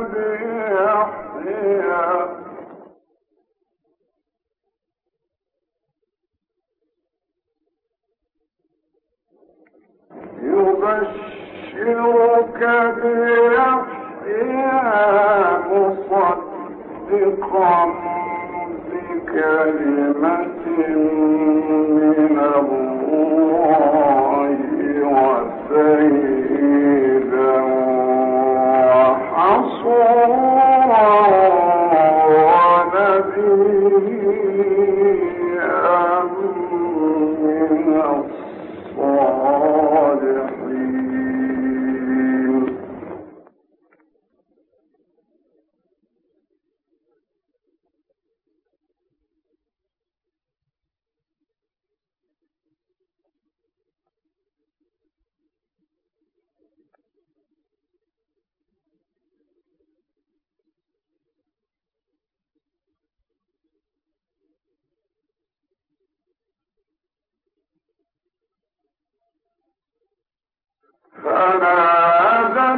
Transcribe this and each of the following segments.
به فنادته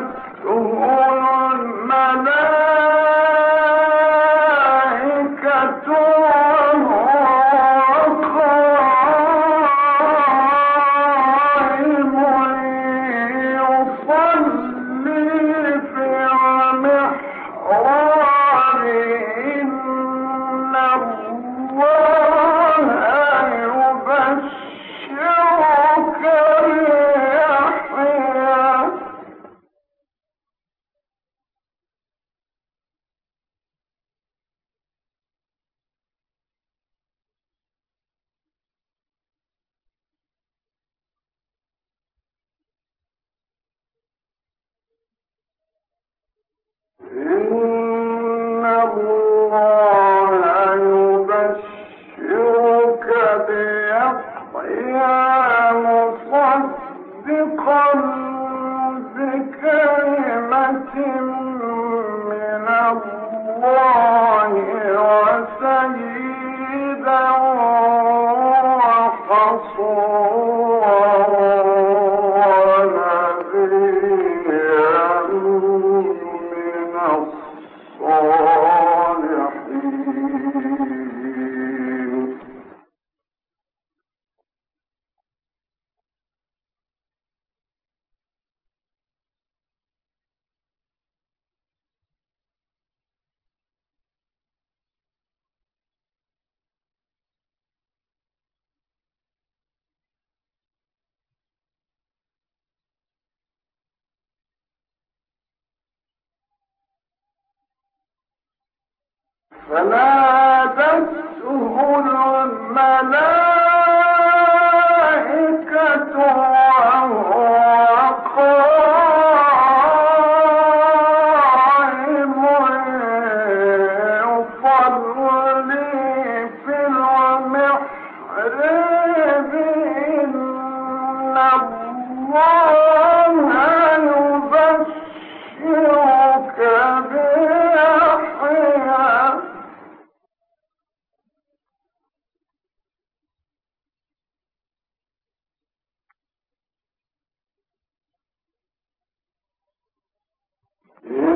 فلا تسهل الملائكة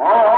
Oh.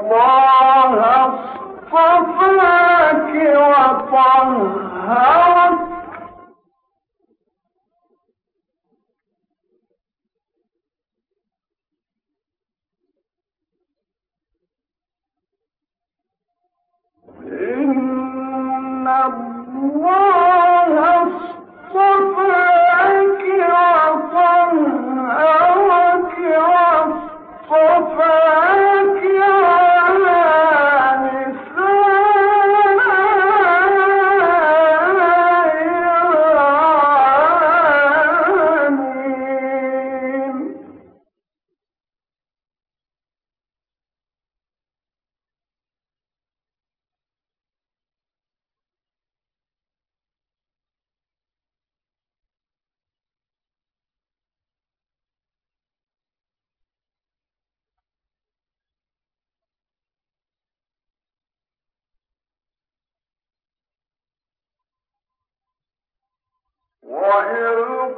الله اصطفاك وطهرك. وإذ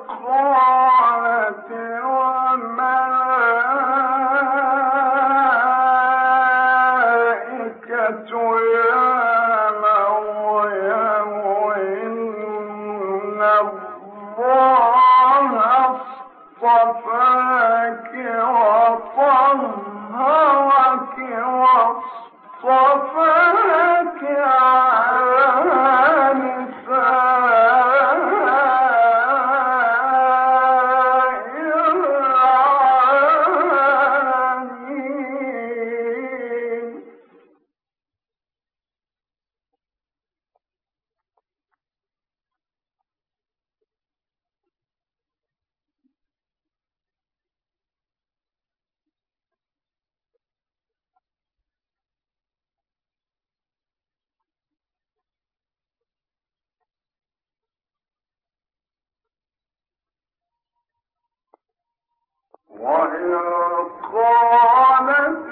وإن قالت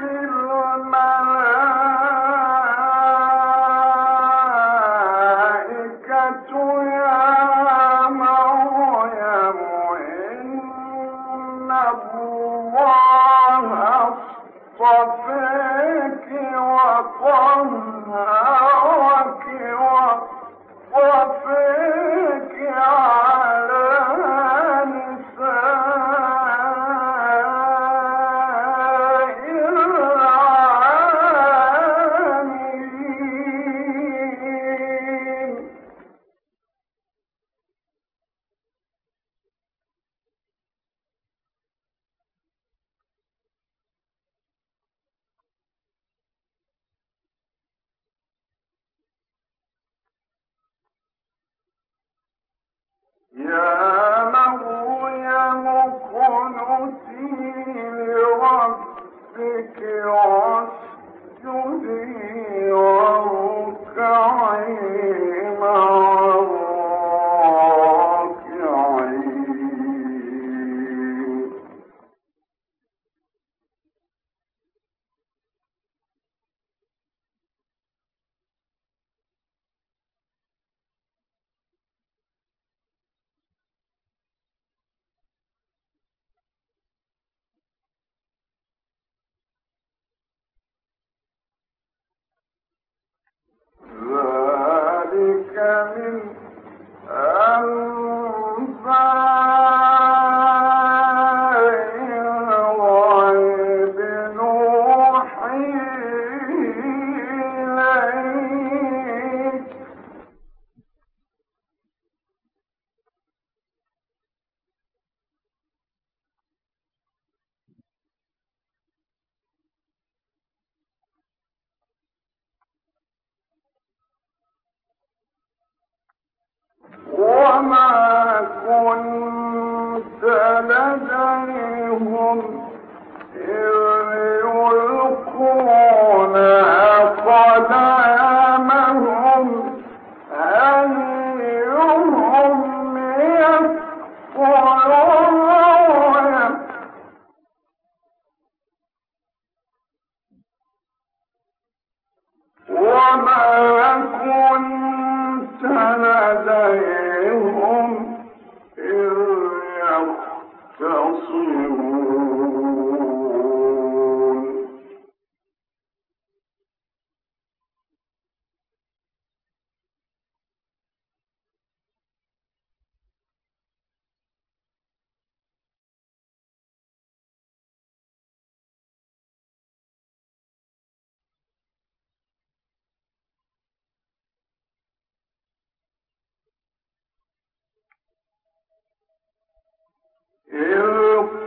إذ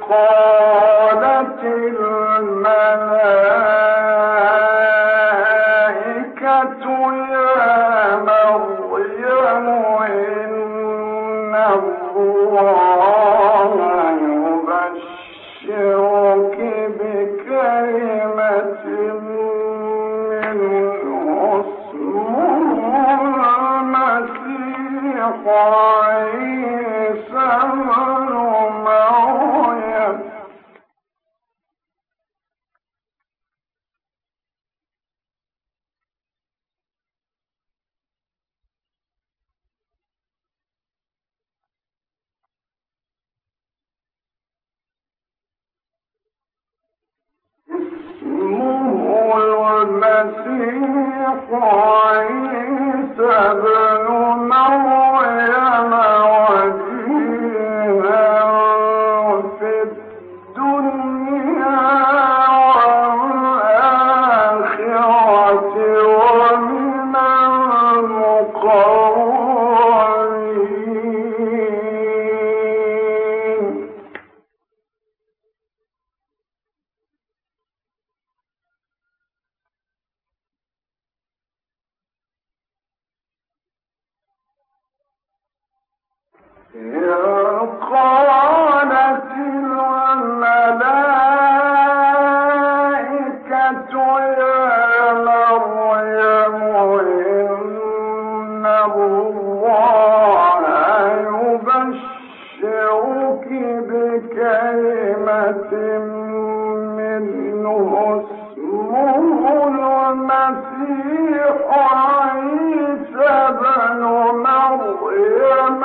قال دون مريم